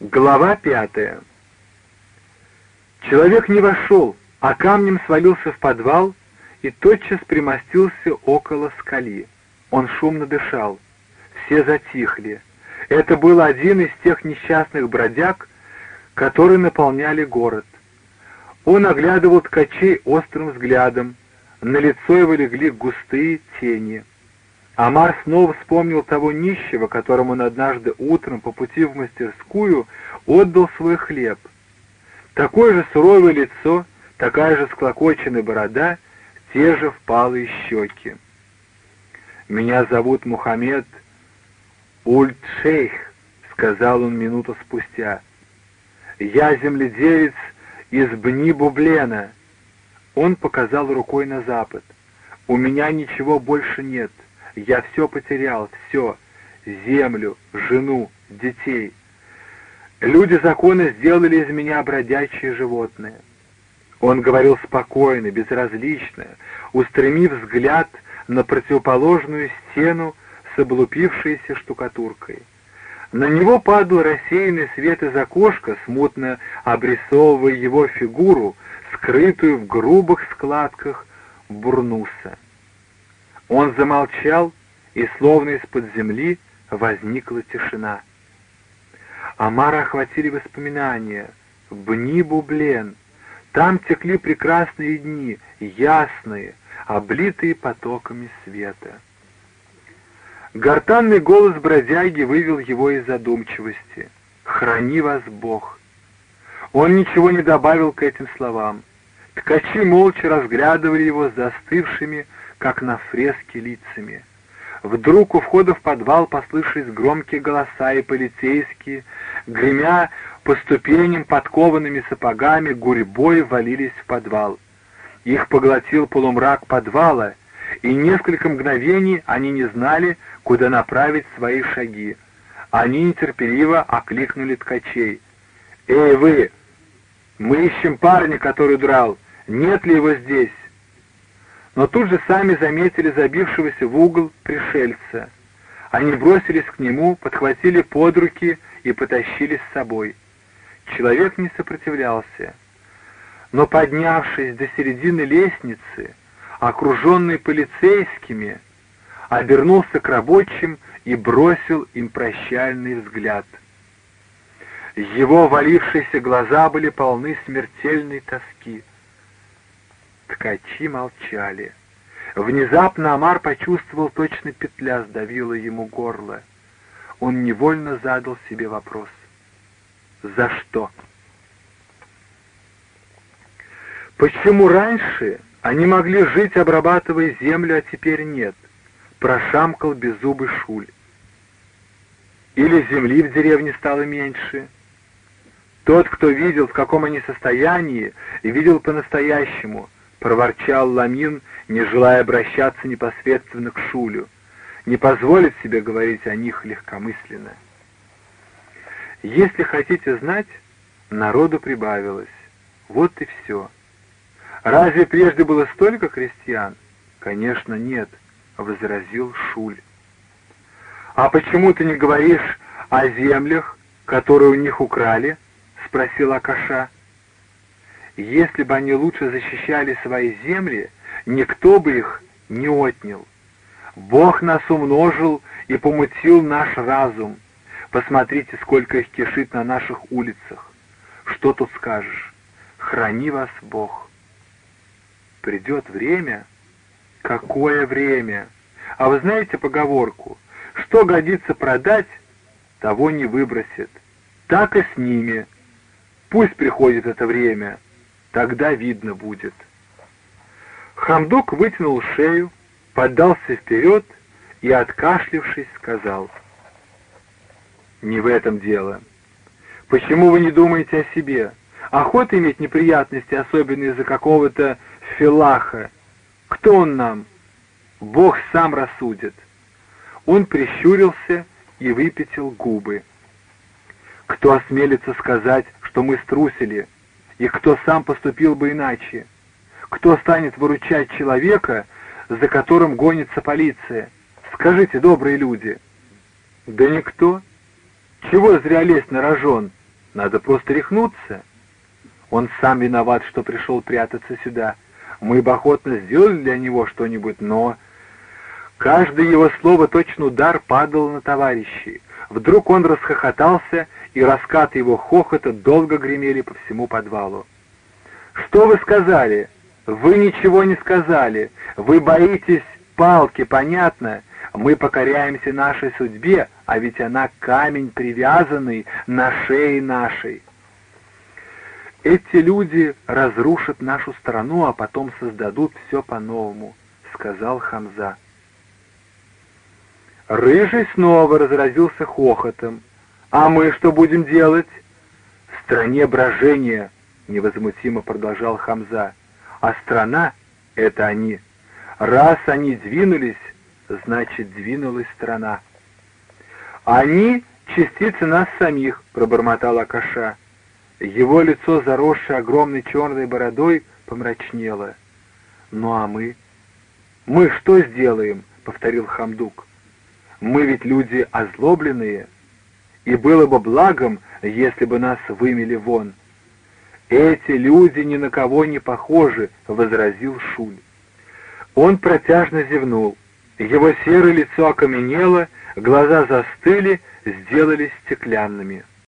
Глава пятая. Человек не вошел, а камнем свалился в подвал и тотчас примостился около скали. Он шумно дышал. Все затихли. Это был один из тех несчастных бродяг, которые наполняли город. Он оглядывал ткачей острым взглядом. На лицо его легли густые тени. Амар снова вспомнил того нищего, которому он однажды утром по пути в мастерскую отдал свой хлеб. Такое же суровое лицо, такая же склокоченная борода, те же впалые щеки. «Меня зовут Мухаммед Ульт-Шейх», — сказал он минуту спустя. «Я земледелец из Бни-Бублена». Он показал рукой на запад. «У меня ничего больше нет». Я все потерял, все. Землю, жену, детей. Люди закона сделали из меня бродячие животные. Он говорил спокойно, безразлично, устремив взгляд на противоположную стену с облупившейся штукатуркой. На него падал рассеянный свет из окошка, смутно обрисовывая его фигуру, скрытую в грубых складках бурнуса. Он замолчал, и словно из-под земли возникла тишина. Амара охватили воспоминания. Бни-Бублен. Там текли прекрасные дни, ясные, облитые потоками света. Гортанный голос бродяги вывел его из задумчивости. «Храни вас Бог!» Он ничего не добавил к этим словам. Ткачи молча разглядывали его застывшими, как на фреске лицами. Вдруг у входа в подвал послышались громкие голоса, и полицейские, гремя по ступеням подкованными сапогами, гурьбой валились в подвал. Их поглотил полумрак подвала, и несколько мгновений они не знали, куда направить свои шаги. Они нетерпеливо окликнули ткачей. «Эй, вы! Мы ищем парня, который драл. Нет ли его здесь?» Но тут же сами заметили забившегося в угол пришельца. Они бросились к нему, подхватили под руки и потащили с собой. Человек не сопротивлялся, но, поднявшись до середины лестницы, окруженный полицейскими, обернулся к рабочим и бросил им прощальный взгляд. Его валившиеся глаза были полны смертельной тоски. Ткачи молчали. Внезапно Амар почувствовал, точно петля сдавила ему горло. Он невольно задал себе вопрос. За что? Почему раньше они могли жить, обрабатывая землю, а теперь нет? Прошамкал беззубый шуль. Или земли в деревне стало меньше? Тот, кто видел, в каком они состоянии, видел по-настоящему — проворчал Ламин, не желая обращаться непосредственно к Шулю, не позволит себе говорить о них легкомысленно. Если хотите знать, народу прибавилось. Вот и все. Разве прежде было столько крестьян? Конечно, нет, возразил Шуль. А почему ты не говоришь о землях, которые у них украли? спросил Акаша. Если бы они лучше защищали свои земли, никто бы их не отнял. Бог нас умножил и помутил наш разум. Посмотрите, сколько их кишит на наших улицах. Что тут скажешь? Храни вас Бог. Придет время? Какое время? А вы знаете поговорку? Что годится продать, того не выбросит. Так и с ними. Пусть приходит это время. Тогда видно будет. Хамдук вытянул шею, поддался вперед и, откашлившись, сказал. «Не в этом дело. Почему вы не думаете о себе? Охота иметь неприятности, особенно из-за какого-то филаха. Кто он нам? Бог сам рассудит». Он прищурился и выпятил губы. «Кто осмелится сказать, что мы струсили?» И кто сам поступил бы иначе? Кто станет выручать человека, за которым гонится полиция? Скажите, добрые люди. Да никто. Чего зря лезть на рожон? Надо просто рехнуться. Он сам виноват, что пришел прятаться сюда. Мы бы охотно сделали для него что-нибудь, но... Каждое его слово, точно удар, падал на товарищей. Вдруг он расхохотался, и раскаты его хохота долго гремели по всему подвалу. «Что вы сказали? Вы ничего не сказали. Вы боитесь палки, понятно? Мы покоряемся нашей судьбе, а ведь она камень привязанный на шее нашей. Эти люди разрушат нашу страну, а потом создадут все по-новому», — сказал Хамза. Рыжий снова разразился хохотом. «А мы что будем делать?» «В стране брожения», — невозмутимо продолжал Хамза. «А страна — это они. Раз они двинулись, значит, двинулась страна». «Они — частицы нас самих», — пробормотал Акаша. Его лицо, заросшее огромной черной бородой, помрачнело. «Ну а мы?» «Мы что сделаем?» — повторил Хамдук. Мы ведь люди озлобленные, и было бы благом, если бы нас вымели вон. Эти люди ни на кого не похожи, — возразил Шуль. Он протяжно зевнул. Его серое лицо окаменело, глаза застыли, сделались стеклянными.